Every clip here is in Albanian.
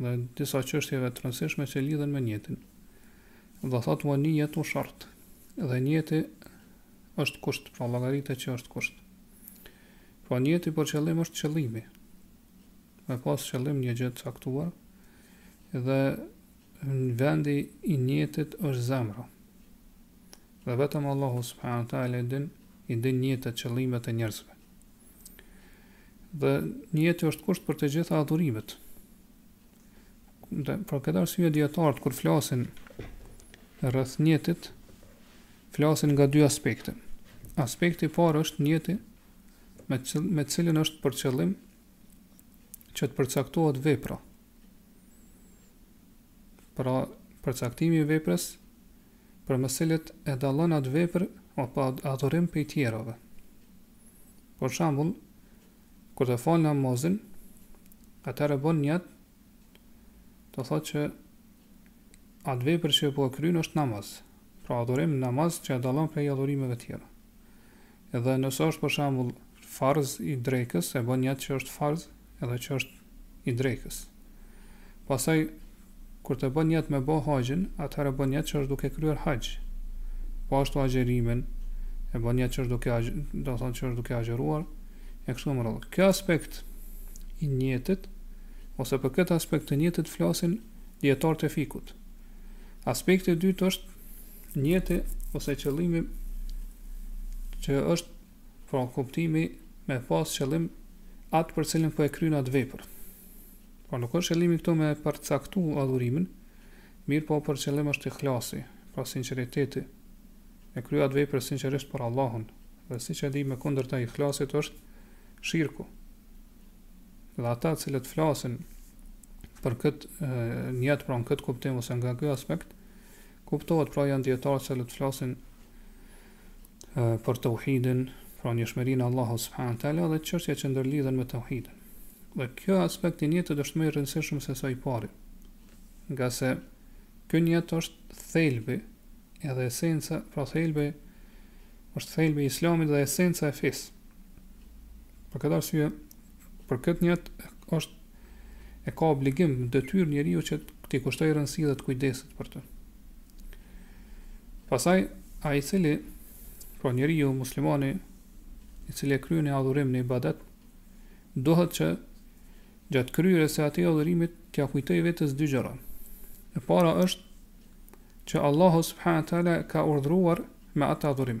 dhe disa çështjeve të rëndësishme që lidhen me njetin. Dhe thot wa niyyatu shart. Dhe njeti është kusht, pra llogaritet që është kusht. Pra njeti për qëllim është qëllimi. Me pas qëllim një gjë të caktuar dhe vendi i njetit është zemra. Dhe vetëm Allahu subhanahu wa taala i din njetet qëllimet e njerëzve. Dhe niyeti është kusht për të gjitha adhurimet. Dhe për këtë arsye dietarët kur flasin rreth niyetit flasin nga dy aspekte. Aspekti i parë është niyeti me cilin është për qëllim që të përcaktohet vepra. Pra, përcaktimi i veprës Për me cilin e dallon atë vepër apo atë adhurim prej tjerave. Për shembull, kur të fal namazin, atëherë bën njet, do thotë që atë vepër që po e kryen është namaz, pra adhurim namaz që e dallon prej adhurimeve tjera. Edhe nëse është për shembull farz i drekës, e bën niyet që është farz edhe që është i drekës. Pastaj kur të bën niyet me bë haxhin, atëherë bën niyet që është duke kryer haxh. Po ashtu agjërimin e bën niyet që është duke agjë që është duke agjëruar e kështu me radhë. Ky aspekt i niyetit ose për këtë aspekt të niyetit flasin dietar të fikhut. Aspekti i dytë është Niyeti ose qëllimi që është pra kuptimi me pas qëllim atë për cilin po e kryen atë vepër. Po nuk është qëllimi këtu me përcaktu adhurimin, mirëpo për qëllim është ihlasi, pra sinceriteti, me kryu atë vepër sincerisht për Allahun, dhe siç dihet e kundërta e ihlasit është shirku. Dhe ata cilët flasin për këtë njet, pra në këtë kuptim ose nga ky aspekt, Kuptohet pra janë dietarët që flasin për tauhidin, pra njëshmërinë e Allahut subhanahu wa taala dhe çështje që ndërlidhen me tauhidin. Dhe kjo aspekt i njetit është më i rëndësishëm se sa i pari. Ngase ky njet është thelbi edhe esenca, pra thelbi është thelbi i Islamit dhe esenca e fesë. Për këtë arsye Për këtë njet është e ka obligim detyrë njeriu që t'i kushtojë rëndësi dhe të kujdeset për të. Pastaj ai i cili pra njeriu muslimani i cili e kryen një adhurim një ibadet duhet që gjatë kryerjes së atij adhurimit t'ia kujtojë vetes dy gjëra. E para është që Allahu subhanahu wa taala ka urdhëruar me atë adhurim.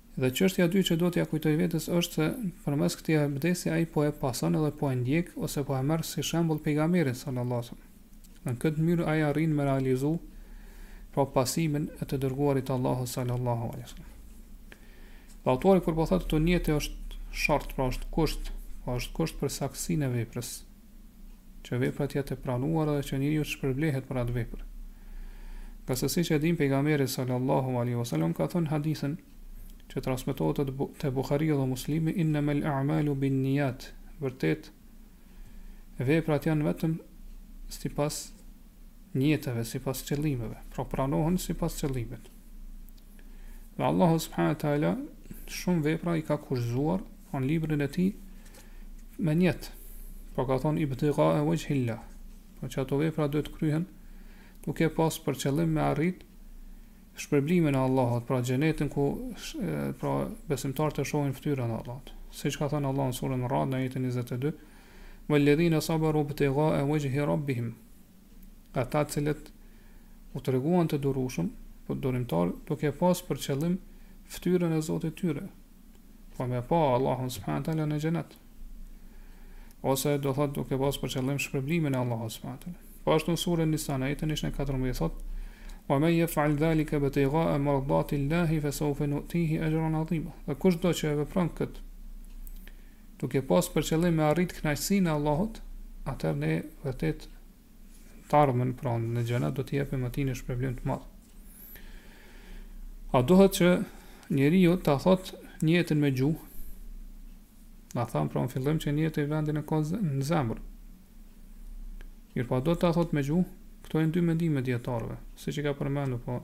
Dhe çështja e dytë që duhet t'ia kujtoj vetes është se përmes këtij abdesti ai po e pason edhe po e ndjek ose po e merr si shembull Pejgamberin sallallahu alejhi ve sellem. Në këtë mënyrë ai arrin me realizu pra pasimin e të dërguarit të Allahut sallallahu alejhi ve sellem. Dhe autori kur po thotë njeti është shart, pra është kusht, pra është kusht për saktësinë e veprës. që vepra të jetë e pranuar dhe që njeriu të shpërblehet për atë vepër. Ngase siç e dimë pejgamberi sallallahu alaihi wasallam ka thënë hadithin që transmetohet te Buhariu dhe Muslimi innamal a'malu binniyat, vërtet veprat janë vetëm sipas njetëve, sipas qëllimeve, pra pranohen sipas qëllimit. Dhe Allahu subhanahu wa taala shumë vepra i ka kushtëzuar në librin e tij Me njet, pra ka thonë ibtigae vexhhilah, pra që ato vepra duhet të kryhen duke pas për qëllim me arrit shpërblimin e Allahut, pra xhenetin ku pra besimtarët shohin fytyrën e Allahut. Siç ka thonë Allahu në surën Rad në ajetin 22, velledhine saberu btigae vexhhi rabbihim, ata të cilët u treguan të durueshëm, pra po durimtarë, duke pas për qëllim fytyrën e Zotit të tyre, Po me pa Allahun subhanahu taala në xhenet. Ose do thot duke pas për qëllim shpërblimin e Allahut subhanahu taala. Po ashtu në surën Nisa në ajetin 114 thot: "Wa may yaf'al dhalika ibtigha'a mardati Allahi fa sawfa nu'tihi ajran 'azima." Dhe kush do që e vepron kët duke pas për qëllim me arrit kënaqësinë e Allahut, atëherë ne vërtet të ardhmen pra në xhenet do t'i jepim atij një shpërblim të madh. A duhet që njeriu ta thot njetin me gjuhë? Ne thamë pra në fillim që njeti vendin e ka në zemër. Mirëpo po, a duhet ta thot me gjuhë, këto janë dy mendime dietarëve, siç i ka përmendur po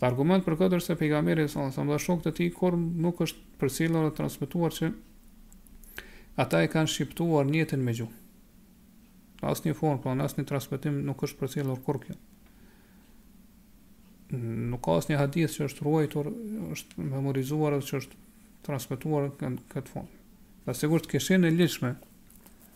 Dhe argument për këtë është se pejgamberi sallallahu alajhi wasallam dhe shokët e tij kurrë nuk është përcjellur dhe transmetuar që ata e kanë shqiptuar njetin me gjuhë. Në asnjë formë, pra në asnjë transmetim nuk është përcjellur kurrë kjo. Nuk ka asnjë hadith që është ruajtur, është memorizuar dhe që është transmetuar në këtë formë. Dhe sikur të kish qenë e ligjshme,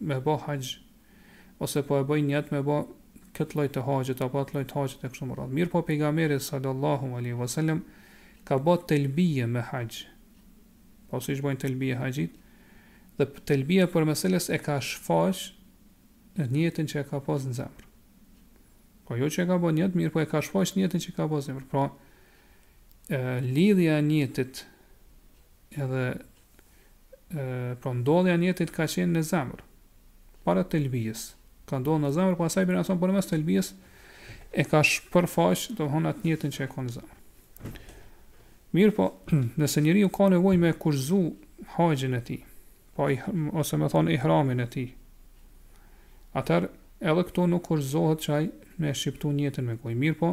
me bo haxh ose po e bëj njet me bo kët lloj të haxhit apo at lloj të haxhit e kështu me radhë mirpo pejgamberi sallallahu alejhi ve sellem ka bo telbije me haxh po siç bojn telbije haxhinjtë dhe telbija përmes së cilës e ka shfaq njetin që e ka pas në zemër po jo që e ka bo njet mirpo e ka shfaq njetin që ka pas në zemër pra lidhja e nijetit edhe pra ndodhja e nijetit ka qenë në zemër para telbijes ka ndodhë në zemër pasaj për nësën përmes telbijes e ka shpërfaq do të thonë atë nijetin që e ka në zemër mirëpo nëse njeriu ka nevojë me kushtëzu haxhin e tij po i, ose me thonë ihramin e tij atëherë edhe këtu nuk kushtëzohet që ai me shqiptu nijetin me gojë mirëpo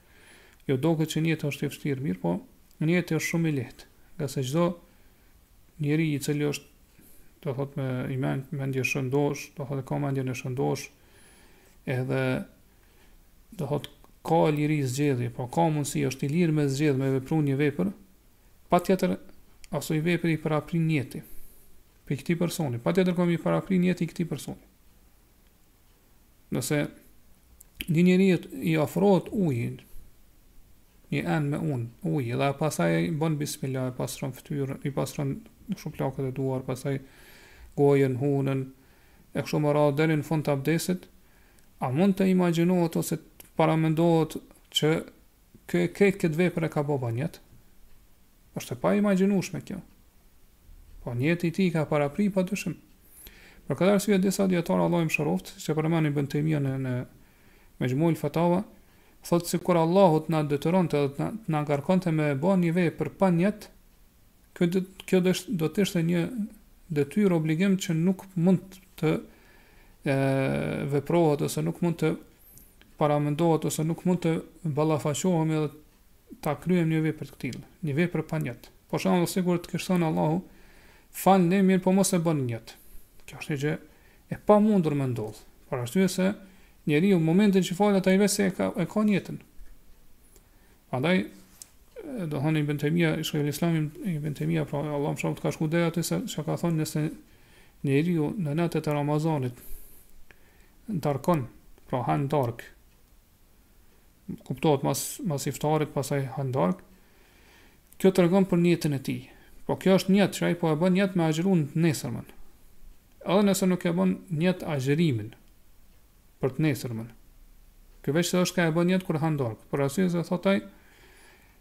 Ju doket që nijeti është i vështirë, mirëpo, nijeti është shumë i lehtë, ngase çdo njeri i cili është, do thot me men, mendje shëndosh, do thot e ka mendjen e shëndosh, edhe, do thot, ka liri zgjedhje, po ka mundësi, është i lirë me zgjedhë, me vepru një vepër, patjetër, asaj vepre i paraprin nijeti, prej këtij personi, patjetër ka me i parapri nijeti i këtij personi. Nëse një njeri i afrohet ujin, një enë me unë, ujë, dhe pasaj e bën bismillah, e pasron fytyrën, i pasron shuplakët e duar, pasaj gojën, hunën, e kështu me radhë deri në fund të abdesit, a mund të imagjinohet ose të paramendohet që këtë këtë vepër e ka bo pa nijet? Është e paimagjinueshme kjo. Po nijeti i tij ka parapri pa dyshim. Për këtë arsye disa dietarë Allahu i mëshiroftë, siç e përmend Ibn Taymija në në Mejmu'ul Fatawa, thotë sikur Allahu të na detyronte dhe të na ngarkonte me bë një vepër pa nijet, kjo do kjo do të ishte një detyrë obligim që nuk mund të e, veprohet ose nuk mund të paramendohet ose nuk mund të ballafaqohemi dhe ta kryejmë një vepër të këtillë, një vepër pa nijet. Për shembull, sikur të kish thënë Allahu, Falni, mirëpo mos e bëni nijet. Kjo është një gjë e pamundur me ndodh, për arsye se njeriu në momentin që falet ai veç se e ka e ka nijetin. Prandaj do thonë Ibn Taymija, Shejhul Islam Ibn Taymija, pra Allahu e mëshiroftë ka shku deri aty se çka ka thënë nëse njeriu në natën e Ramazanit darkon, pra han darkë kuptohet mas mas iftarit pasaj ha darkë kjo tregon për nijetin e tij po kjo është nijet që ai po e bën nijet me agjëruar nesërmën edhe nëse nuk e bën nijet agjërimin për të nesërmën kjo veç se është ka e bën nijet kur han darkë për arsye se thot ai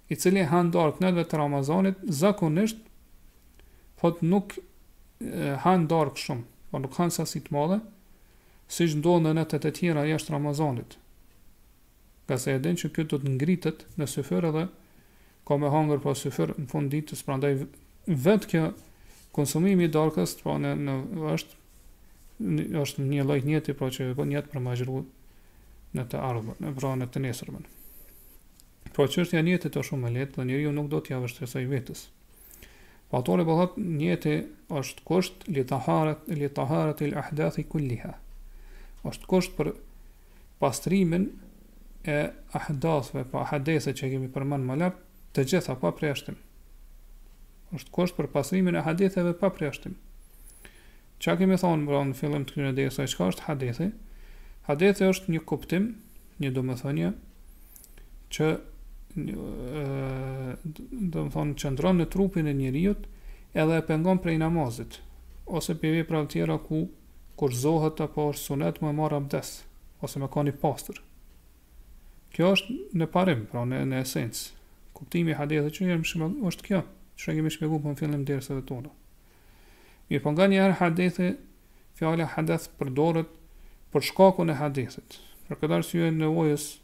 i cili han darkë në net të Ramazanit zakonisht thot nuk han darkë shumë po nuk han sasi të madhe siç ndodh në netë të tjera jashtë Ramazanit, ngase e din që ky do të ngritet në syfyr edhe ka me hangër pra syfyr në fund ditës, prandaj vetë kjo konsumimi i darkës, pra në, në është është një lloj nijeti pra që e bën nijet për me agjëru në të ardhmen, në pra në të nesërmen. Pra çështja e nijetit është shumë e lehtë dhe njeriu nuk do t'ia vështirësojë vetes. Po autori po thotë nijeti është kusht li taharet li taharet il ahdathi kulliha. Është kusht për pastrimin e ahdathve, pra hadethe që kemi përmend më lart, të gjitha pa përjashtim. Është kusht për pastrimin e hadetheve pa përjashtim. Çka kemi thonë pra në fillim të këtyre dersave, çka është hadethi? Hadethi është një kuptim, një domethënie që do të thonë qëndron në trupin e njeriut edhe e pengon prej namazit ose për vepra të tjera ku kushtëzohet apo është sunet me marrë abdes ose me kanë i pastër. Kjo është në parim, pra në në esencë. Kuptimi i hadethit që jemi shumë është kjo, që kemi shpjeguar në fillim dersave tona. Mirëpo nganjëherë hadethi, fjala hadath përdoret për shkakun e hadethit. Për këtë arsye nevojës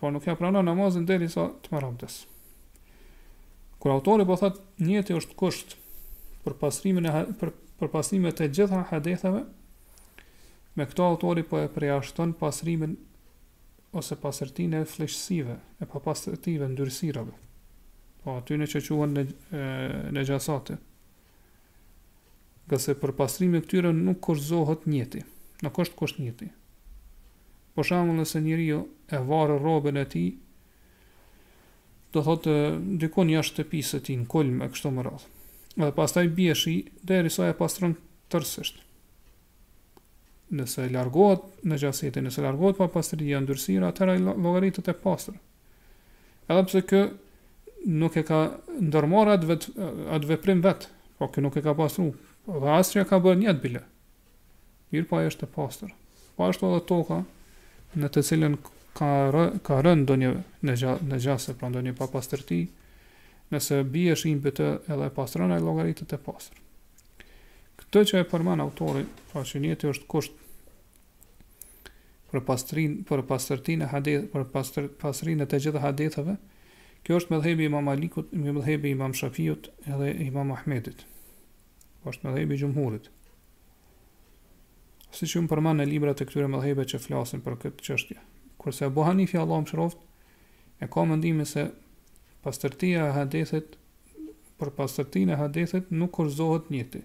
Por nuk ia pranon namazin derisa të marrë abdes. Kur autori po thotë nijeti është kusht për pastrimin e për, për pastrimin e të gjitha hadetheve, me këto autori po e përjashton pastrimin ose pastërtinë e flliqësive, e papastërtive, ndyrësirave. Po atyne që quhen ne, nexhasate. Ngase për pastrimin e këtyre nuk kushtëzohet nijeti, nuk është kusht nijeti. Për shembull, nëse njeriu e varë rrobën e tij, do thotë dikun jashtë shtëpisë së tij, në kulm e kështu me radhë. Dhe pastaj bie shi derisa e pastron tërësisht. Nëse largohet nexhaseti, nëse largohet papastërtia, ndyrësira, atëherë ajo llogaritet e pastër. Edhe pse ky nuk e ka ndërmarrë atë vet atë veprim vet, po ky nuk e ka pastruar. Dhe as s'e ka bërë nijet bile. Mirëpo ajo është e pastër. Po ashtu edhe toka në të cilën ka rë, ka rënë ndonjë nexha, nexhase, pra ndonjë papastërti, nëse bie shi mbi të edhe e pastron, ajo llogaritet e pastër. Këtë që e përmend autori, pra që nijeti është kusht për pastrin për pastërtinë e hadeth për pastr pastërtinë e të gjitha hadetheve kjo është medhhebi i Imam Malikut medhhebi i Imam Shafiut edhe i Imam Ahmedit po është medhhebi i xhumhurit siç u përmend në librat e këtyre medhhebe që flasin për këtë çështje kurse Abu Hanifi Allahu e mëshiroftë e ka mendimin se pastërtia e hadethit për pastërtinë e hadethit nuk kushtëzohet nijeti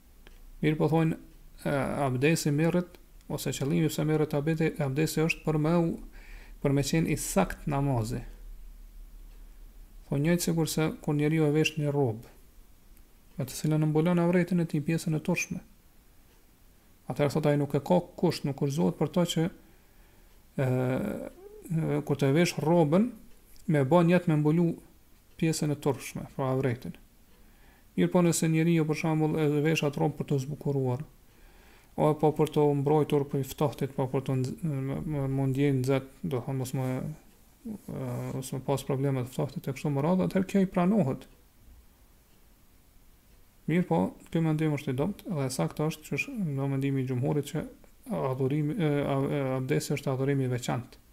Mirëpo thonë abdesi merret ose qëllimi pse merret abdesi, abdesi është për me u për me qenë i sakt namazi. Po njëjtë sikurse kur njeriu e vesh një rrobë, me të cilën e mbulon avretin e tij pjesën e turpshme. Atëherë thotë ai nuk e ka kusht, nuk kushtëzohet për to që ë kur të vesh rrobën me bë nijet me mbulu pjesën e turpshme, pra avretin. Mirëpo nëse njeriu për shembull e vesh atë rrobë për t'u zbukuruar, apo për t'u mbrojtur prej ftohtit, apo për të me ndejt nxehtë, domethënë mos me mos me pas probleme të ftohtit e kështu me radhë, atëherë kjo i pranohet. Mirëpo, ky mendim është i dobët dhe e saktë është që është mendimi i xhumhurit që adhurimi abdesi është adhurim i veçantë.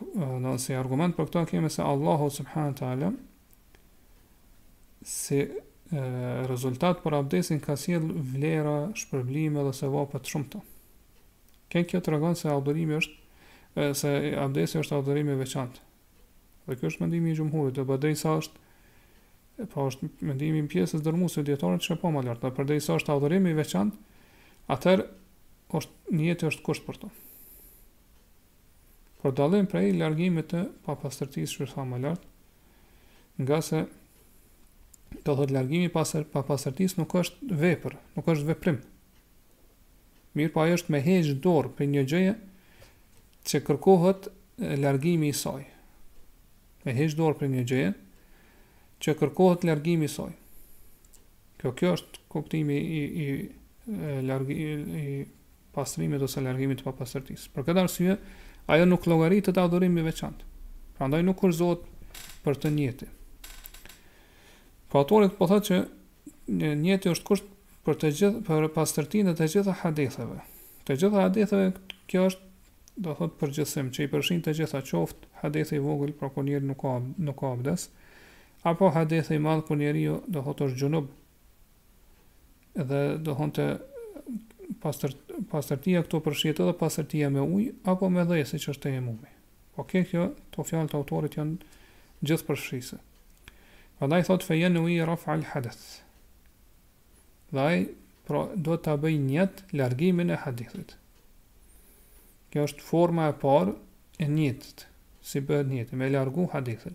Domethënë si argument për këto kemi se Allahu subhanu ta'ala si e, rezultat për abdesin ka sjell vlera, shpërblime dhe sevape të shumta. Domethënë kjo tregon se adhurimi është, e, se abdesi është adhurim i veçantë. Dhe ky është mendimi i xhumhurit, dhe përderisa është pra është mendimi i pjesës dërmuese të dijetarëve që thamë më lart, dhe përderisa është adhurim i veçantë, atëherë është nijeti është kusht për to. Për dallim prej largimit të papastërtisë, siç thamë më lart, ngase do thot largimi pas papastërtisë nuk është vepër, nuk është veprim. Mirëpo ajo është me heqë dorë prej një gjëje që kërkohet largimi i saj. Me heqë dorë prej një gjëje që kërkohet largimi i saj. Kjo kjo është kuptimi i i largi i pastrimit ose largimit të papastërtisë. Për këtë arsye, ajo nuk llogaritet adhurim i veçantë. Prandaj nuk kushtëzohet për të nijeti. Po autori po thotë që Nijeti është kusht për të gjithë për pastërtinë e të gjitha hadetheve. Të gjitha hadetheve kjo është do thot përgjithësim që i përfshin të gjitha qoftë hadethi i vogël pra kur njeriu nuk ka nuk ka abdes apo hadethi i madh kur njeriu do thot është xhunub dhe domethënë pastër pastërtia këtu përfshihet edhe pastërtia me ujë apo me dhe siç është tejemumi Ok këto fjalë të autorit janë gjithëpërfshirëse. Prandaj thot fe jenui raf'al hadeth. Dhe ai pra duhet ta bëjë nijet largimin e hadethit. Kjo është forma e parë e nijetit, si bëhet nijeti, me largu hadethin.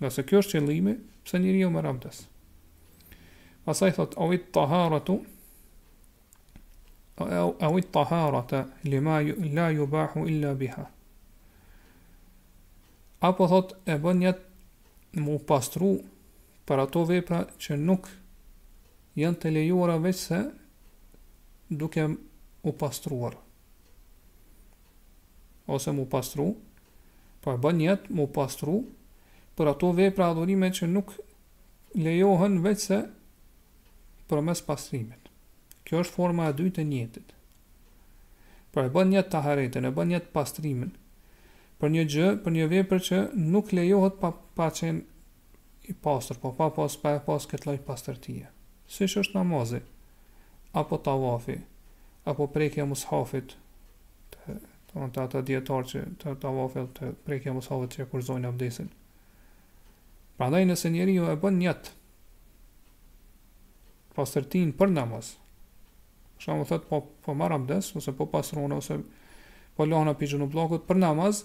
Ngase kjo është qëllimi, pse njeriu merr abdes. Pastaj thot, awit taharatu, awit taharata, lima ju, la jubahu illa biha. Apo thot, e bën nijet mu pastru për ato vepra që nuk janë të lejuara veçse duke u pastruar. ose mu pastru, pra e bën nijet mu pastru për ato vepra adhurime që nuk lejohen veçse përmes pastrimit. Kjo është forma e dytë e nijetit. Pra e bën nijet taharetin, e bën nijet pastrimin për një gjë, për një vepër që nuk lejohet pa pa qenë i pastër, po pa pas pa e pas këtë lloj pastërtie. Siç është namazi, apo tavafi, apo prekja e mushafit, te, te, te ata dijetarë që te tavafi, te prekja e mushafit që e kushtëzojnë abdesin. Prandaj nëse njeriu e bën nijet pastërtinë për namaz, shembull thotë po, po marr abdes, ose po pastrona, ose po lahna prej xhunubllëkut, për namaz,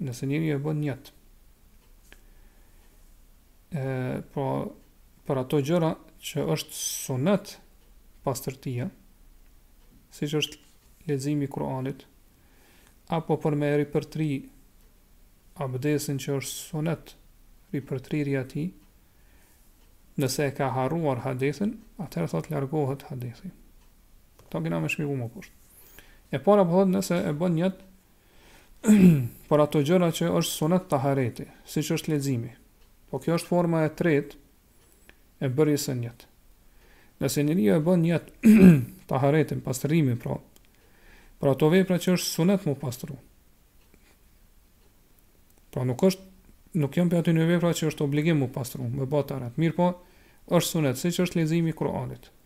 Nëse njeriu e bën nijet, e, pra, për ato gjëra që është sunet pastërtia, siç është leximi i Kur'anit, apo për me e ripërtri abdesin që është sunet ripërtrirja e tij, nëse e ka harruar hadethin, atëherë thot largohet hadethi. Këta kina me shpjegu më poshtë. E para po thot nëse e bën nijet, për ato gjëra që është sunet tahareti, siç është leximi. Po kjo është forma e tretë e bërjes së nijetit. Nëse njeriu e bën nijet taharetin, pastrimin pra, për ato vepra që është sunet mu pastru. Pra nuk është nuk janë prej atyne vepra që është obligim mu pastru, me bë taharet. Mirëpo, është sunet, siç është leximi i Kur'anit.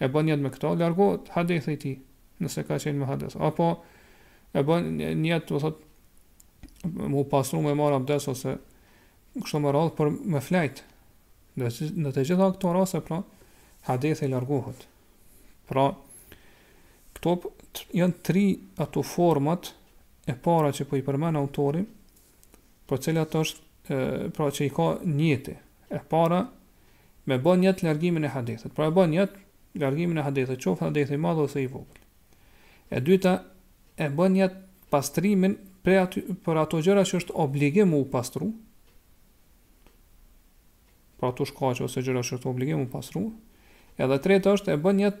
e bën nijet me këto, largohet hadethi i tij, nëse ka qenë me hadeth. Apo e bën nijet, do thotë, mu pastru me marr abdes ose kështu me radhë për me flajt. Në në të gjitha këto raste pra hadethi largohet. Pra këto janë tri ato format e para që po i përmend autori për cilat është pra që i ka nijeti e para me bë nijet largimin e hadethit pra e bën nijet largimin e hadethit qoftë hadethi i madh ose i vogël e dyta e bën nijet pastrimin për ato, për ato gjëra që është obligim mu pastru pra ato shkaqe ose gjëra që është obligim mu pastru edhe e treta është e bën nijet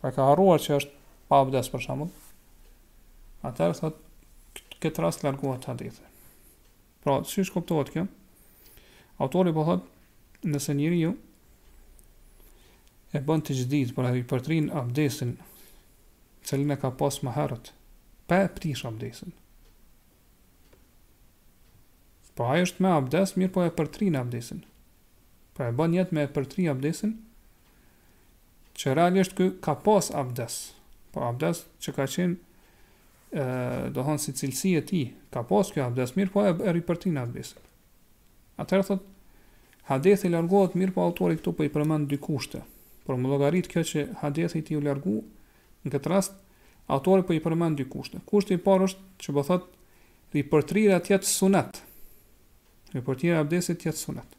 pra ka harruar që është pa abdes për shembull, atëherë thot në këtë rast largohet hadithi. Pra, qysh kuptohet kjo? Autori po thot, nëse njeriu e bën texhdid, pra e përtrin abdesin, të cilin e ka pas më herët, pa e prish abdesin. Pra ai është me abdes, mirëpo e përtrin abdesin. Pra e bën nijet me e përtri abdesin, Që realisht ky ka pas abdes. Pra abdesi që ka qenë ë do thotë si cilësi e tij, ka pas ky abdes, mirëpo e, e ripërtrin abdesin. Atëherë thot hadithi largohet, mirëpo autori këtu po i përmend dy kushte. Për me u llogarit kjo që hadithi i tij u largu në këtë rast autori po i përmend dy kushte. Kushti i parë është që po thot ripërtrirja të jetë sunet. Ripërtrirja e abdesit të jetë sunet.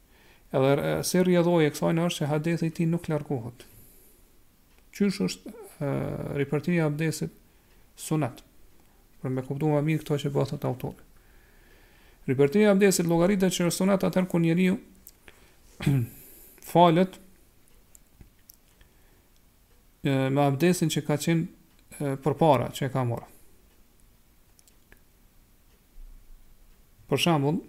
Edhe si rrjedhojë e kësajna është që hadithi i tij nuk largohet. Qysh është ripërtrimi i abdesit sunet. Për me kuptu ma mirë këto që po e thotë autori. Ripërtrimi i abdesit llogaritet që është sunet atëherë kur njeriu falet me abdesin që ka qenë përpara që e ka marrë. Për shembull,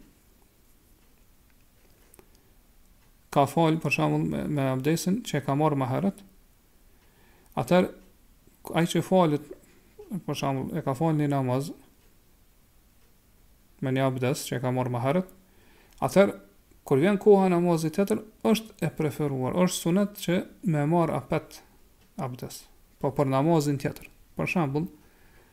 ka fal për shembull me, me abdesin që e ka marrë më herët, atëherë ai që falet për shembull e ka fal një namaz me një abdes që e ka marrë më herët, atëherë kur vjen koha e namazit tjetër është e preferuar, është sunet që me marr apet abdes, po për namazin tjetër. Për shembull,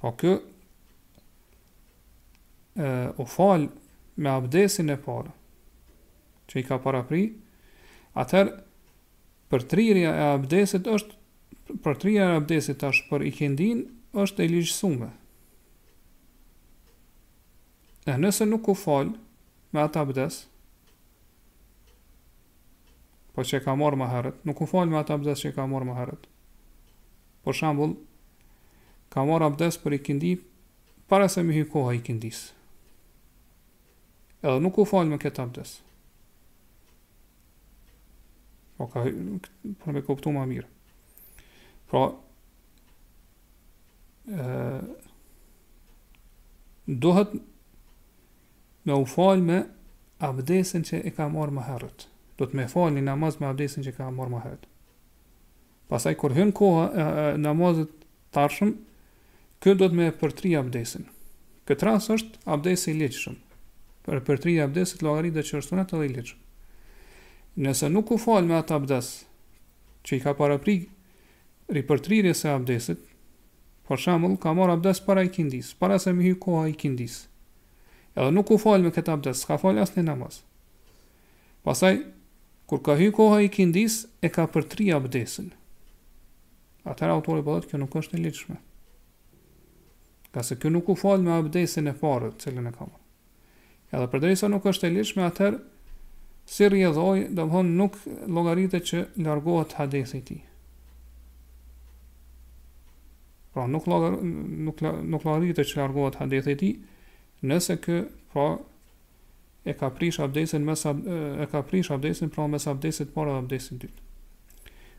Pra ky, e, u fal me abdesin e parë, që i ka parapri, atëherë përtrirja e abdesit është, përtrirja e abdesit tash për ikindin, është e ligjësume. E nëse nuk u fal me atë abdes, Pra që e ka marrë më herët, nuk u fal me atë abdes që e ka marrë më herët. Për shembull, ka marrë abdes për ikindi, para se me hy koha e ikindisë. Edhe nuk u fal me këtë abdes. Pra ka, për me kuptu ma mirë. Pra, e, duhet Me u fal me abdesin që e ka marrë më herët. Do të me fal një namaz me abdesin që ka marrë më herët. Pastaj kur hyn koha e, e namazit ardhshëm, ky do të me përtri abdesin. Këtë rast është abdesi i ligjshëm. Për përtri abdesin llogaritet që është sunet edhe i ligjshëm. Nëse nuk u fal me atë abdes që i ka parapri ripërtrirjes së abdesit, për shembull, ka marr abdes para ikindis, para se me hy koha ikindis. Edhe nuk u fal me këtë abdes, s'ka fal asnjë namaz. Pastaj kur ka hyrë koha e ikindis, e ka përtri abdesin. Atëherë autori po thotë kjo nuk është e ligjshme. Ngase ky nuk u fal me abdesin e parë, të cilin e ka marrë. Edhe përderisa nuk është e ligjshme, atëherë si rrjedhojë, domethënë nuk llogaritet që largohet hadethi i tij. Pra nuk lla, nuk lla, nuk llogaritet që largohet hadethi i tij, nëse ky pra e ka prish abdesin mes e ka prish abdesin pra mes abdesit të parë dhe abdesit të dytë.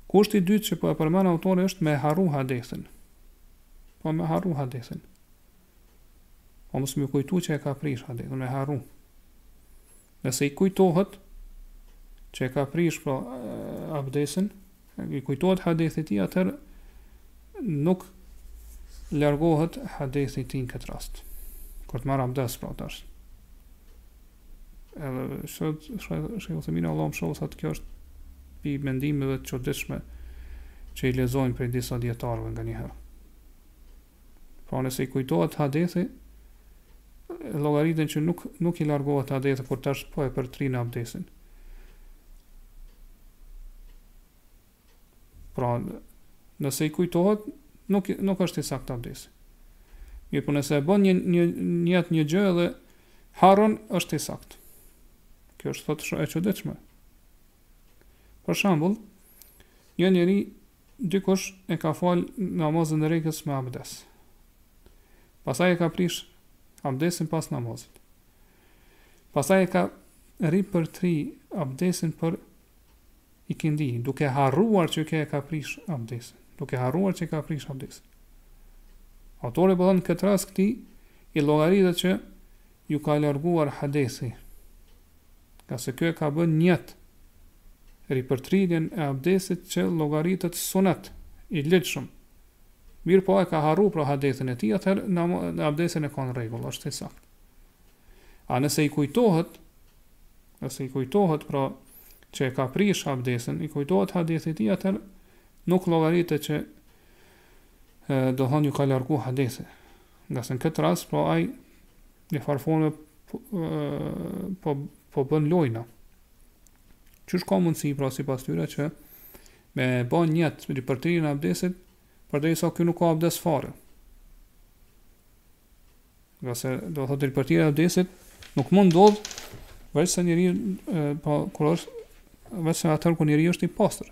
Kushti i dytë që po e përmend autori është me harru hadethin. Po me harru hadethin. Po mos me iu kujtu që e ka prish hadethin, me harru. Nëse i kujtohet që e ka prish pra abdesin, i kujtohet hadethi i tij atëherë nuk largohet hadethi i tij në këtë rast kur të marr abdes pra tash edhe Shejh Uthejmin rahimehullah shejhu thotë kjo është pi mendimeve të çuditshme që i lexojmë prej disa dijetarëve nganjëherë Pra nëse i kujtohet hadethi, llogaritet që nuk nuk i largohet hadethi, kur tash po e përtrin abdesin. Pra nëse i kujtohet, nuk nuk është i saktë abdesi. Mirëpo nëse e bën një nijet një gjë dhe harron është i saktë. Kjo është thotë shumë e çuditshme. Për shembull, një njeri Dikush e ka fal namazin e drekës me abdes. Pastaj e ka prish abdesin pas namazit. Pastaj e ka ripërtri abdesin për ikindi, duke harruar që ky e ka prish abdesin. Duke harruar që ka prish abdesin. Autori po thotë këtë rast këtij i llogaritët që iu ka larguar hadethi, ngase ky e ka bë nijet, ripërtrirjen e abdesit që llogaritet sunet, i ligjshëm, mirëpo e ka harru pra hadethin e tij, atëherë nama, abdesin e ka në rregull, është i saktë. A nëse i kujtohet, nëse i kujtohet pra që e ka prish abdesin, i kujtohet hadethi i tij, atëherë nuk llogaritet që e, domethënë iu ka largu hadethi. Ngase në këtë rast, pra ai njëfarë forme po, po, po bën lojna. Qysh ka mundësi, pra sipas tyre, që me ba nijet me ripërtëri abdesin, përderisa kjo nuk ka abdes fare. Ngase do të thotë ripërtërirja e abdesit, nuk mund ndodh veçse njeriu, po, kur është, veçse atëherë kur njeriu është i pastër.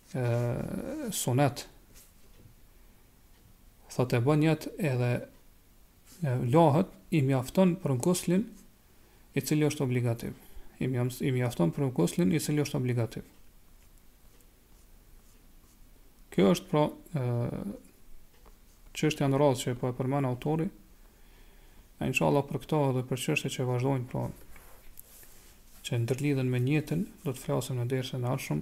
e, sunet, thot e bën nijet edhe e, lahet i mjafton për guslin i cili është obligativ. I, i mjafton për guslin i cili është obligativ. Kjo është pra çështja në radhë që po e përmend autori. A inshallah për këto edhe për çështje që vazhdojnë pra që ndërlidhen me nijetin, do të flasim në dersin e ardhshëm.